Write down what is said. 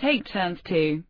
take turns to